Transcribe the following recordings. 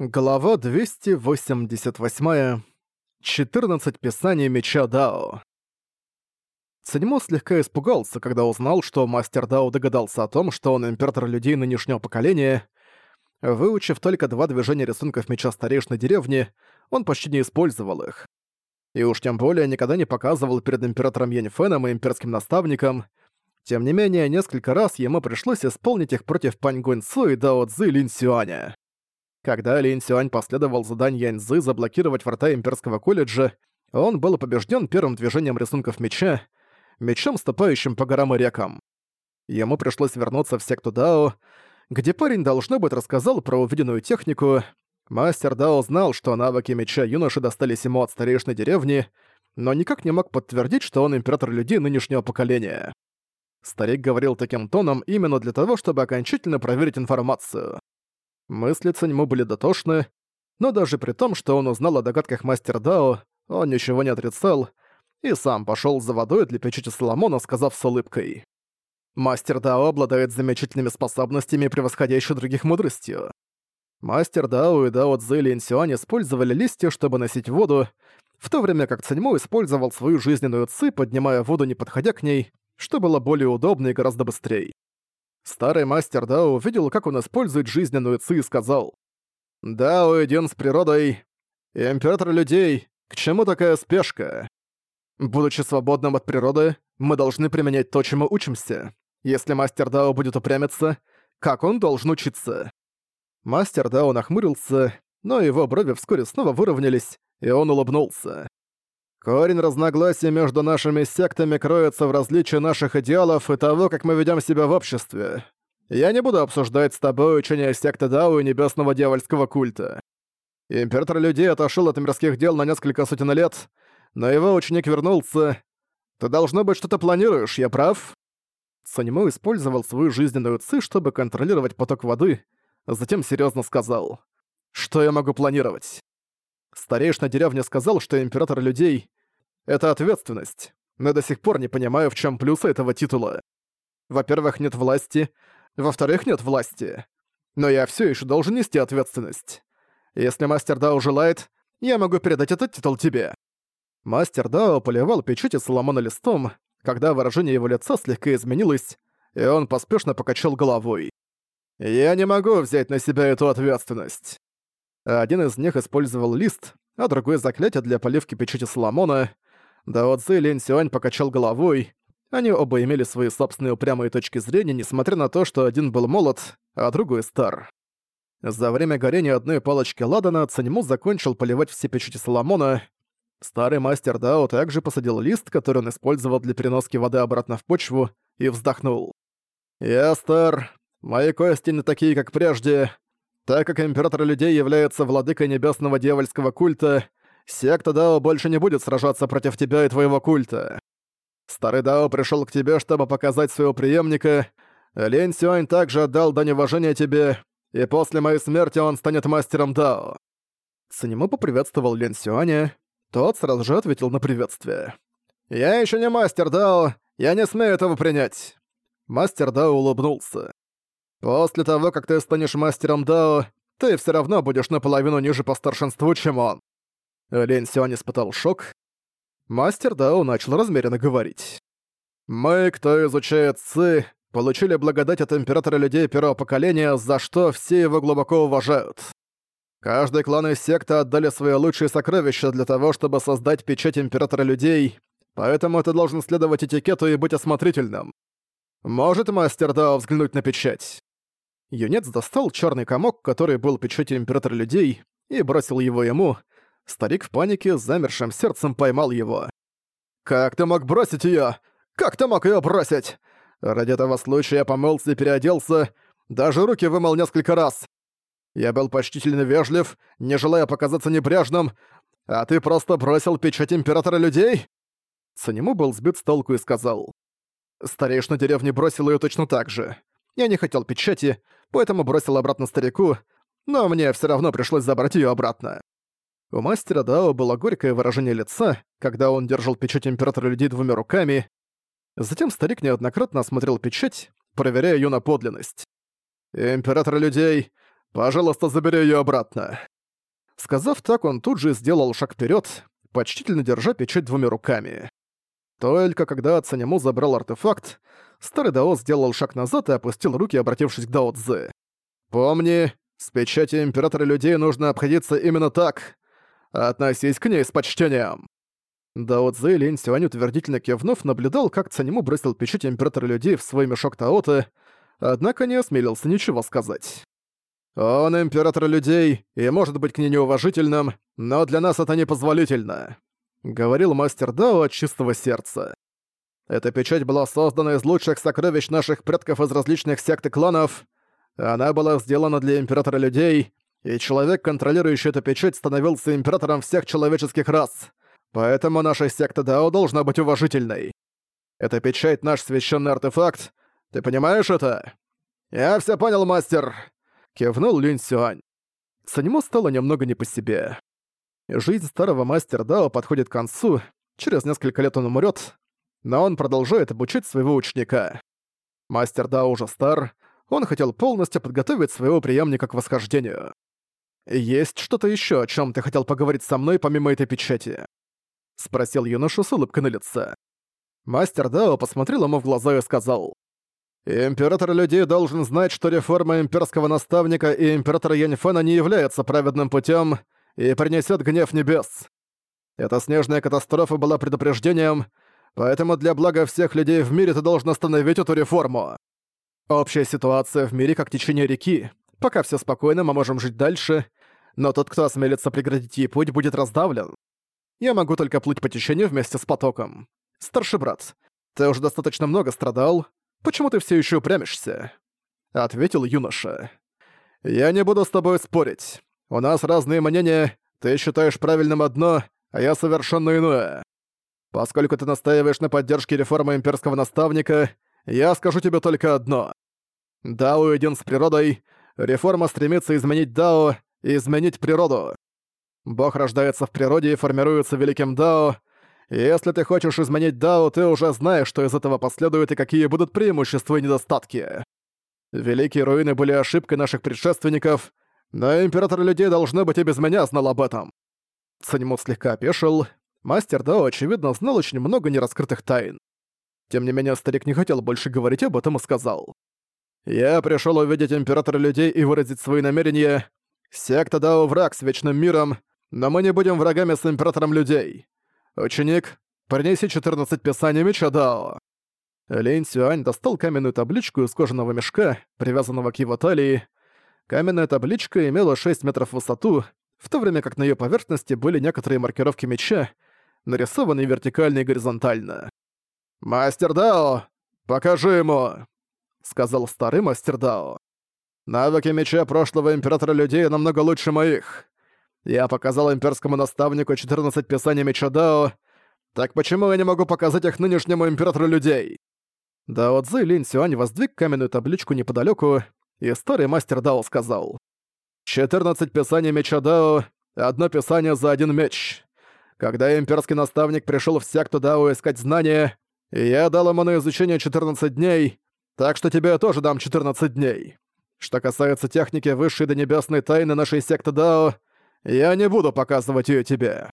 Глава 288. 14 писаний меча Дао. Циньмо слегка испугался, когда узнал, что мастер Дао догадался о том, что он император людей нынешнего поколения. Выучив только два движения рисунков меча старейшины деревни, он почти не использовал их. И уж тем более никогда не показывал перед императором Яньфеном и имперским наставником. Тем не менее, несколько раз ему пришлось исполнить их против Пань Гуньцу и Дао Цзы Лин Сюаня. Когда Лин Сюань последовал заданию Яньзы заблокировать врата Имперского колледжа, он был побежден первым движением рисунков меча, мечом, ступающим по горам и рекам. Ему пришлось вернуться в секту Дао, где парень, должно быть, рассказал про увиденную технику. Мастер Дао знал, что навыки меча юноши достались ему от старейшины деревни, но никак не мог подтвердить, что он император людей нынешнего поколения. Старик говорил таким тоном именно для того, чтобы окончательно проверить информацию. Мысли Циньму были дотошны, но даже при том, что он узнал о догадках мастера Дао, он ничего не отрицал и сам пошёл за водой для печати Соломона, сказав с улыбкой. Мастер Дао обладает замечательными способностями, превосходящей других мудростью. Мастер Дао и Дао Цзэли Инсюань использовали листья, чтобы носить воду, в то время как Циньмо использовал свою жизненную ци, поднимая воду, не подходя к ней, что было более удобно и гораздо быстрее. Старый мастер Дао увидел, как он использует жизненную ци и сказал. «Дао един с природой. Император людей, к чему такая спешка? Будучи свободным от природы, мы должны применять то, чему учимся. Если мастер Дао будет упрямиться, как он должен учиться?» Мастер Дао нахмурился, но его брови вскоре снова выровнялись, и он улыбнулся. Корень разногласий между нашими сектами кроется в различии наших идеалов и того, как мы ведем себя в обществе. Я не буду обсуждать с тобой учение секты Дао и небесного дьявольского культа. Император людей отошел от мирских дел на несколько сотен лет, но его ученик вернулся. Ты, должно быть, что-то планируешь, я прав?» Санимо использовал свою жизненную ци, чтобы контролировать поток воды, затем серьезно сказал. «Что я могу планировать?» Старейшина деревни сказал, что император людей — это ответственность, но до сих пор не понимаю, в чем плюсы этого титула. Во-первых, нет власти, во-вторых, нет власти. Но я все еще должен нести ответственность. Если мастер Дао желает, я могу передать этот титул тебе». Мастер Дао поливал печати Соломона листом, когда выражение его лица слегка изменилось, и он поспешно покачал головой. «Я не могу взять на себя эту ответственность. Один из них использовал лист, а другой — заклятие для поливки печати Соломона. Дао Цзи и Лень Сюань покачал головой. Они оба имели свои собственные упрямые точки зрения, несмотря на то, что один был молод, а другой стар. За время горения одной палочки Ладана Цаньму закончил поливать все печати Соломона. Старый мастер Дао также посадил лист, который он использовал для переноски воды обратно в почву, и вздохнул. «Я стар. Мои кости не такие, как прежде. Так как император людей является владыкой небесного дьявольского культа, секта Дао больше не будет сражаться против тебя и твоего культа. Старый Дао пришел к тебе, чтобы показать своего преемника. Лень Сюань также отдал дань уважения тебе, и после моей смерти он станет мастером Дао». Санему поприветствовал Лень Сюаня, тот сразу же ответил на приветствие. «Я еще не мастер Дао, я не смею этого принять». Мастер Дао улыбнулся. После того, как ты станешь мастером Дао, ты все равно будешь наполовину ниже по старшинству, чем он». Лень Сюань испытал шок. Мастер Дао начал размеренно говорить. «Мы, кто изучает Ци, получили благодать от Императора Людей Первого Поколения, за что все его глубоко уважают. Каждый клан и секта отдали свои лучшие сокровища для того, чтобы создать печать Императора Людей, поэтому ты должен следовать этикету и быть осмотрительным. Может мастер Дао взглянуть на печать?» Юнец достал черный комок, который был печатью императора людей, и бросил его ему. Старик в панике с замершим сердцем поймал его. «Как ты мог бросить ее? Как ты мог ее бросить?» Ради этого случая я помылся и переоделся, даже руки вымыл несколько раз. Я был почтительно вежлив, не желая показаться небрежным, а ты просто бросил печать императора людей?» Санему был сбит с толку и сказал. Старейшина деревни бросил ее точно так же. Я не хотел печати, поэтому бросил обратно старику, но мне все равно пришлось забрать ее обратно. У мастера Дао было горькое выражение лица, когда он держал печать Императора Людей двумя руками. Затем старик неоднократно осмотрел печать, проверяя ее на подлинность. «Император Людей, Пожалуйста, забери её обратно». Сказав так, он тут же сделал шаг вперед, почтительно держа печать двумя руками. Только когда Цанему забрал артефакт, старый Дао сделал шаг назад и опустил руки, обратившись к Дао Цзы. «Помни, с печатью Императора Людей нужно обходиться именно так. Относись к ней с почтением». Дао Цзы Линь Сюань утвердительно кивнув, наблюдал, как Цанему бросил печать Императора Людей в свой мешок Таота, однако не осмелился ничего сказать. «Он Император Людей и может быть к ней неуважительным, но для нас это непозволительно», — говорил мастер Дао от чистого сердца. Эта печать была создана из лучших сокровищ наших предков из различных сект и кланов. Она была сделана для Императора Людей, и человек, контролирующий эту печать, становился императором всех человеческих рас. Поэтому наша секта Дао должна быть уважительной. Эта печать — наш священный артефакт. Ты понимаешь это? Я все понял, мастер. Кивнул Линь Сюань. Санему стало немного не по себе. Жизнь старого мастера Дао подходит к концу, через несколько лет он умрет, но он продолжает обучать своего ученика. Мастер Дао уже стар, он хотел полностью подготовить своего преемника к восхождению. «Есть что-то еще, о чем ты хотел поговорить со мной помимо этой печати?» — спросил юноша с улыбкой на лице. Мастер Дао посмотрел ему в глаза и сказал. «Император людей должен знать, что реформа имперского наставника и императора Яньфена не является праведным путем и принесет гнев небес. Эта снежная катастрофа была предупреждением, поэтому для блага всех людей в мире ты должен остановить эту реформу. Общая ситуация в мире как течение реки. Пока все спокойно, мы можем жить дальше, но тот, кто осмелится преградить ей путь, будет раздавлен. Я могу только плыть по течению вместе с потоком. Старший брат, ты уже достаточно много страдал. Почему ты все еще упрямишься?» Ответил юноша. «Я не буду с тобой спорить. У нас разные мнения, ты считаешь правильным одно, а я совершенно иное. Поскольку ты настаиваешь на поддержке реформы имперского наставника, я скажу тебе только одно. Дао един с природой, реформа стремится изменить Дао изменить природу. Бог рождается в природе и формируется великим Дао. Если ты хочешь изменить Дао, ты уже знаешь, что из этого последует и какие будут преимущества и недостатки. Великие руины были ошибкой наших предшественников, но Император Людей, должно быть, и без меня знал об этом. Санимут слегка опешил. Мастер Дао, очевидно, знал очень много нераскрытых тайн. Тем не менее, старик не хотел больше говорить об этом и сказал. «Я пришел увидеть Императора Людей и выразить свои намерения. Секта Дао враг с Вечным Миром, но мы не будем врагами с Императором Людей. Ученик, принеси 14 писаний меча Дао». Лень Сюань достал каменную табличку из кожаного мешка, привязанного к его талии. Каменная табличка имела 6 метров в высоту, в то время как на ее поверхности были некоторые маркировки меча, нарисованные вертикально и горизонтально. «Мастер Дао, покажи ему!» — сказал старый мастер Дао. «Навыки меча прошлого императора людей намного лучше моих. Я показал имперскому наставнику 14 писаний меча Дао, так почему я не могу показать их нынешнему императору людей?» Дао Цзы Линь Сюань воздвиг каменную табличку неподалеку, и старый мастер Дао сказал. «14 писаний меча Дао, одно писание за один меч. Когда имперский наставник пришел в секту Дао искать знания, я дал ему на изучение 14 дней, так что тебе тоже дам 14 дней. Что касается техники высшей до небесной тайны нашей секты Дао, я не буду показывать ее тебе».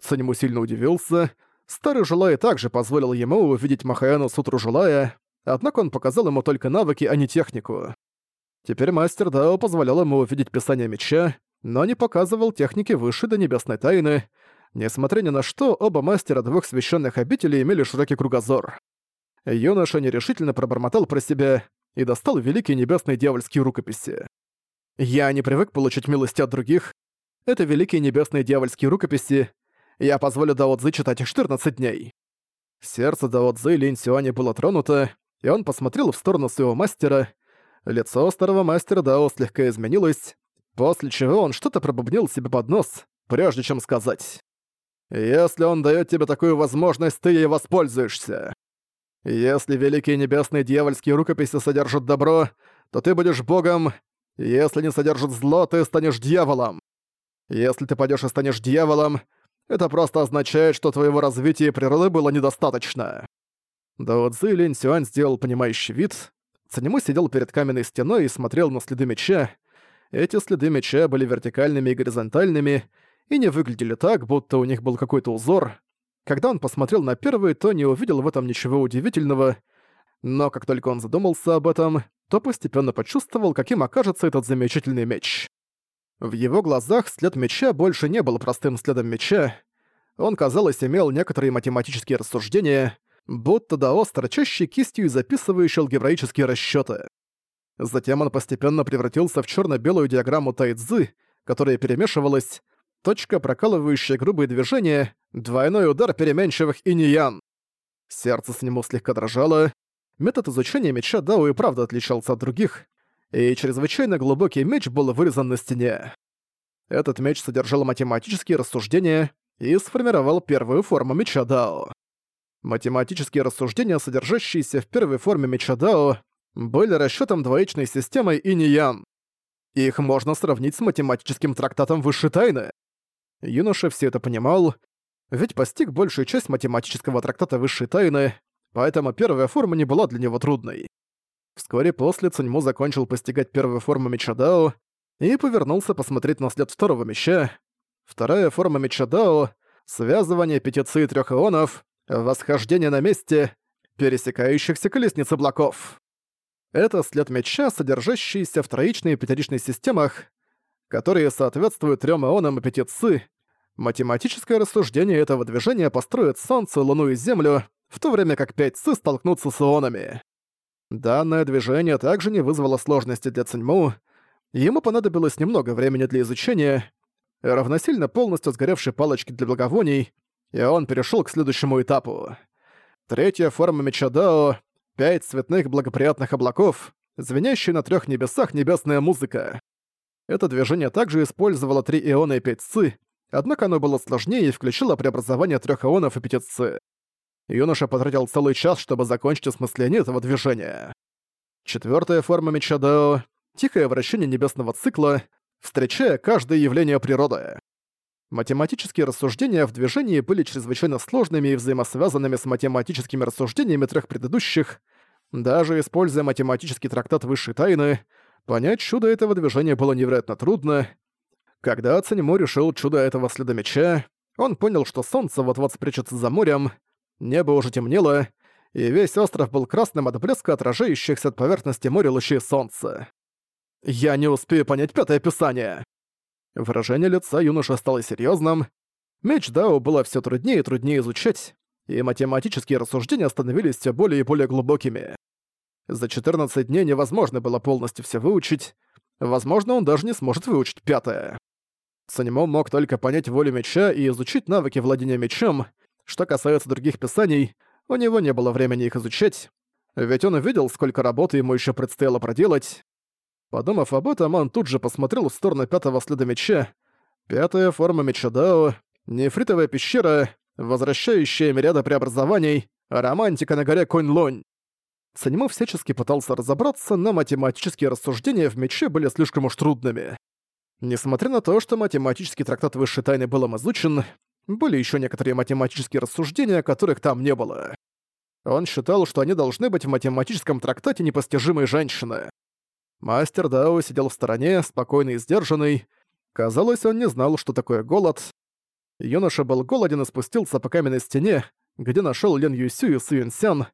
Санему сильно удивился. Старый Желай также позволил ему увидеть Махаяну Сутру Желая, однако он показал ему только навыки, а не технику. Теперь мастер Дао позволял ему увидеть писание меча, но не показывал техники высшей до небесной тайны. Несмотря ни на что, оба мастера двух священных обителей имели широкий кругозор. Юноша нерешительно пробормотал про себя и достал великие небесные дьявольские рукописи. «Я не привык получить милости от других, это великие небесные дьявольские рукописи. Я позволю Дао читать их 14 дней». Сердце Дао Цзы Линь Сюаня было тронуто, и он посмотрел в сторону своего мастера. Лицо старого мастера Дао слегка изменилось, после чего он что-то пробубнил себе под нос, прежде чем сказать. «Если он дает тебе такую возможность, ты ей воспользуешься. Если великие небесные дьявольские рукописи содержат добро, то ты будешь богом, если не содержат зло, ты станешь дьяволом. Если ты пойдешь и станешь дьяволом, это просто означает, что твоего развития природы было недостаточно». Дао Цзи Линь Сюань сделал понимающий вид. Цанему сидел перед каменной стеной и смотрел на следы меча. Эти следы меча были вертикальными и горизонтальными, и не выглядели так, будто у них был какой-то узор. Когда он посмотрел на первый, то не увидел в этом ничего удивительного, но как только он задумался об этом, то постепенно почувствовал, каким окажется этот замечательный меч. В его глазах след меча больше не был простым следом меча. Он, казалось, имел некоторые математические рассуждения, будто даос, торчащий кистью и записывающий алгебраические расчёты. Затем он постепенно превратился в чёрно-белую диаграмму тайцзы, которая перемешивалась, точка, прокалывающая грубые движения, двойной удар переменчивых иньян. Сердце с нему слегка дрожало. Метод изучения меча Дао и правда отличался от других, и чрезвычайно глубокий меч был вырезан на стене. Этот меч содержал математические рассуждения и сформировал первую форму меча Дао. Математические рассуждения, содержащиеся в первой форме меча Дао, были расчетом двоичной системой инь-ян. Их можно сравнить с математическим трактатом высшей тайны. Юноша все это понимал, ведь постиг большую часть математического трактата высшей тайны, поэтому первая форма не была для него трудной. Вскоре после Циньму закончил постигать первую форму меча Дао и повернулся посмотреть на след второго меча. Вторая форма меча Дао — связывание пяти трех ионов, восхождение на месте, пересекающихся колесниц облаков. Это след меча, содержащийся в троичной и пятеричной системах, которые соответствуют трем ионам и пяти ци. Математическое рассуждение этого движения построит Солнце, Луну и Землю, в то время как пять ци столкнутся с ионами. Данное движение также не вызвало сложности для Циньму. Ему понадобилось немного времени для изучения, равносильно полностью сгоревшей палочки для благовоний, и он перешел к следующему этапу. Третья форма меча Дао — пять цветных благоприятных облаков, звенящие на трех небесах небесная музыка. Это движение также использовало три иона и пять ци, однако оно было сложнее и включило преобразование трех ионов и пяти ци. Юноша потратил целый час, чтобы закончить осмысление этого движения. Четвертая форма меча Дао — тихое вращение небесного цикла, встречая каждое явление природы. Математические рассуждения в движении были чрезвычайно сложными и взаимосвязанными с математическими рассуждениями трех предыдущих. Даже используя математический трактат высшей тайны, понять чудо этого движения было невероятно трудно. Когда Циньмо решил чудо этого следа меча, он понял, что солнце вот-вот спрячется за морем, Небо уже темнело, и весь остров был красным от блеска отражающихся от поверхности моря лучей солнца. «Я не успею понять пятое описание!» Выражение лица юноши стало серьезным. Меч Дао было все труднее и труднее изучать, и математические рассуждения становились все более и более глубокими. За 14 дней невозможно было полностью все выучить, возможно, он даже не сможет выучить пятое. Санимо мог только понять волю меча и изучить навыки владения мечом, что касается других писаний, у него не было времени их изучать, ведь он увидел, сколько работы ему еще предстояло проделать. Подумав об этом, он тут же посмотрел в сторону пятого следа меча. Пятая форма меча Дао, нефритовая пещера, возвращающая мириады преобразований, романтика на горе Конь-Лонь. Санему всячески пытался разобраться, но математические рассуждения в мече были слишком уж трудными. Несмотря на то, что математический трактат высшей тайны был им изучен, были еще некоторые математические рассуждения, которых там не было. Он считал, что они должны быть в математическом трактате непостижимой женщины. Мастер Дао сидел в стороне, спокойный и сдержанный. Казалось, он не знал, что такое голод. Юноша был голоден и спустился по каменной стене, где нашел Лен Юсю и Сюин Сян.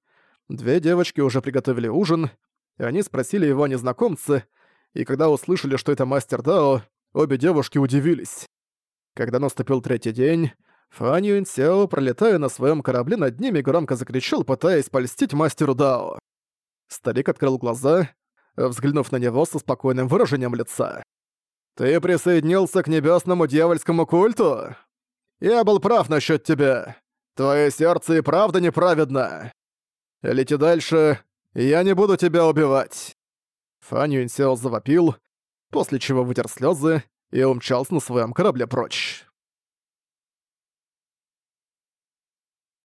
Две девочки уже приготовили ужин, и они спросили его о незнакомце, и когда услышали, что это мастер Дао, обе девушки удивились. Когда наступил третий день, Фан Юньсяо, пролетая на своем корабле над ними, громко закричал, пытаясь польстить мастеру Дао. Старик открыл глаза, взглянув на него со спокойным выражением лица. «Ты присоединился к небесному дьявольскому культу? Я был прав насчет тебя. Твое сердце и правда неправедно. Лети дальше, я не буду тебя убивать». Фан Юньсяо завопил, после чего вытер слезы и умчался на своем корабле прочь.